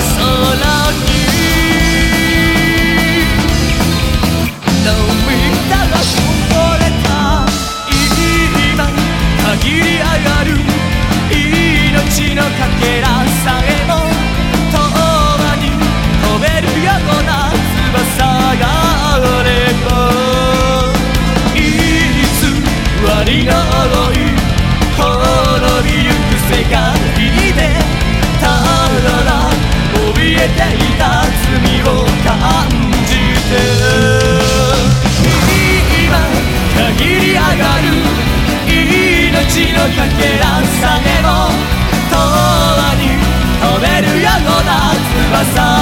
sola. かけらんさえも遠に飛べるような翼